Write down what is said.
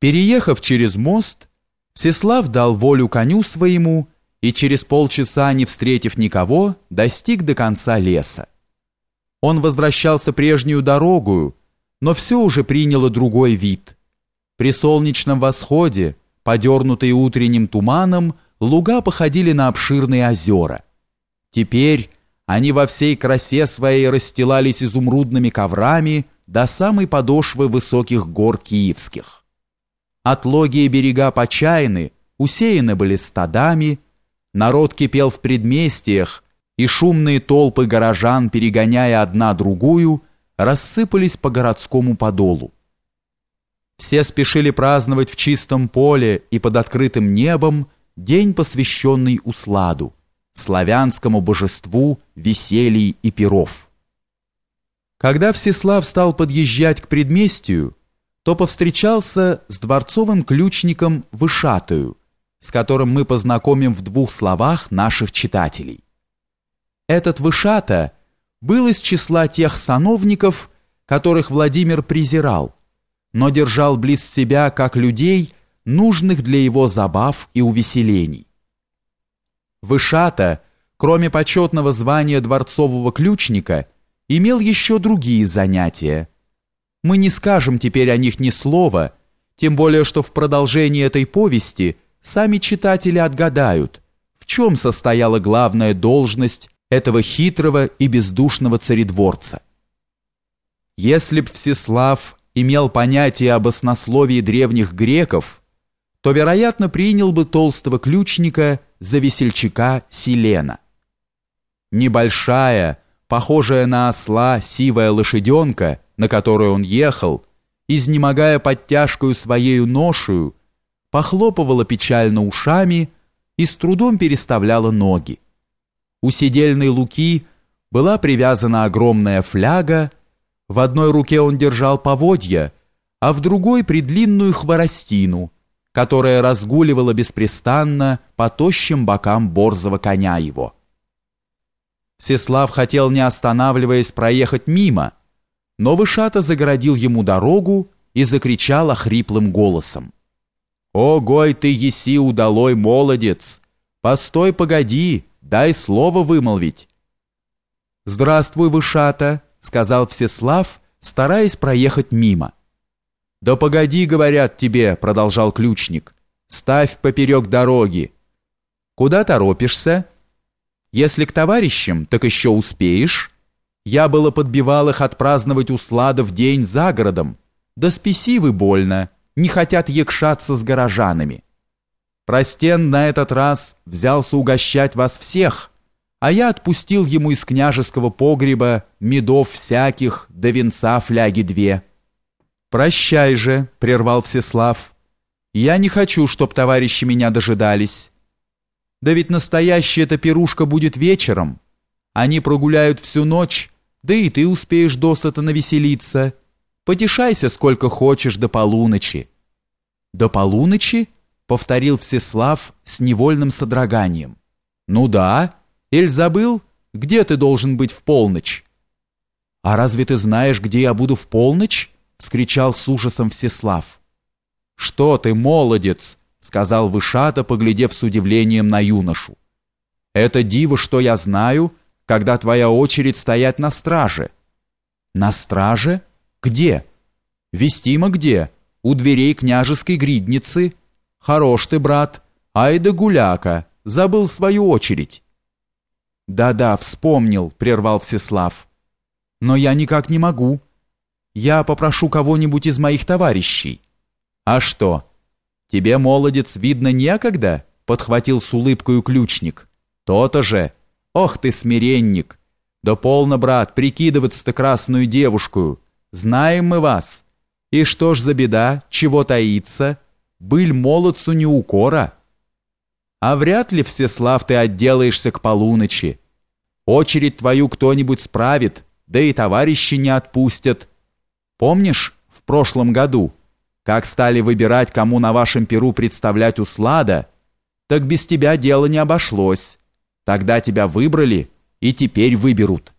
Переехав через мост, Всеслав дал волю коню своему и через полчаса, не встретив никого, достиг до конца леса. Он возвращался прежнюю дорогу, но все уже приняло другой вид. При солнечном восходе, подернутые утренним туманом, луга походили на обширные озера. Теперь они во всей красе своей расстилались изумрудными коврами до самой подошвы высоких гор киевских. Отлогие берега почаяны, усеяны были стадами, народ кипел в предместьях, и шумные толпы горожан, перегоняя одна другую, рассыпались по городскому подолу. Все спешили праздновать в чистом поле и под открытым небом день, посвященный Усладу, славянскому божеству веселий и перов. Когда Всеслав стал подъезжать к предместью, то повстречался с дворцовым ключником Вышатую, с которым мы познакомим в двух словах наших читателей. Этот Вышата был из числа тех сановников, которых Владимир презирал, но держал близ себя как людей, нужных для его забав и увеселений. Вышата, кроме почетного звания дворцового ключника, имел еще другие занятия – мы не скажем теперь о них ни слова, тем более что в продолжении этой повести сами читатели отгадают, в чем состояла главная должность этого хитрого и бездушного царедворца. Если б Всеслав имел понятие об оснословии древних греков, то, вероятно, принял бы толстого ключника за весельчака Селена. Небольшая, похожая на осла сивая лошаденка – на которой он ехал, изнемогая под тяжкую своею ношую, похлопывала печально ушами и с трудом переставляла ноги. У седельной луки была привязана огромная фляга, в одной руке он держал поводья, а в другой придлинную хворостину, которая разгуливала беспрестанно по тощим бокам борзого коня его. Всеслав хотел, не останавливаясь, проехать мимо, но Вышата загородил ему дорогу и закричал хриплым голосом. «О, гой ты, еси удалой молодец! Постой, погоди, дай слово вымолвить!» «Здравствуй, Вышата!» — сказал Всеслав, стараясь проехать мимо. «Да погоди, говорят тебе», — продолжал ключник, — «ставь поперек дороги». «Куда торопишься?» «Если к товарищам, так еще успеешь». Я было подбивал их отпраздновать услада в день за городом, да спесивы больно, не хотят якшаться с горожанами. Простен на этот раз взялся угощать вас всех, а я отпустил ему из княжеского погреба медов всяких, до венца фляги две. «Прощай же», — прервал Всеслав, — «я не хочу, чтоб товарищи меня дожидались. Да ведь настоящая эта пирушка будет вечером. Они прогуляют всю ночь, да и ты успеешь досыта навеселиться. Потешайся сколько хочешь до полуночи». «До полуночи?» — повторил Всеслав с невольным содроганием. «Ну да. Эль забыл, где ты должен быть в полночь?» «А разве ты знаешь, где я буду в полночь?» — вскричал с ужасом Всеслав. «Что ты, молодец!» — сказал Вышата, поглядев с удивлением на юношу. «Это диво, что я знаю, когда твоя очередь стоять на страже. На страже? Где? Вестимо где? У дверей княжеской гридницы. Хорош ты, брат. Ай да гуляка. Забыл свою очередь. Да-да, вспомнил, прервал Всеслав. Но я никак не могу. Я попрошу кого-нибудь из моих товарищей. А что? Тебе, молодец, видно некогда? Подхватил с улыбкой ключник. То-то же. Ох ты, смиренник! Да полно, брат, прикидываться-то красную девушку. Знаем мы вас. И что ж за беда, чего таится? Быль молодцу не укора. А вряд ли, Всеслав, ты отделаешься к полуночи. Очередь твою кто-нибудь справит, да и товарищи не отпустят. Помнишь, в прошлом году, как стали выбирать, кому на вашем перу представлять услада, так без тебя дело не обошлось. Тогда тебя выбрали и теперь выберут.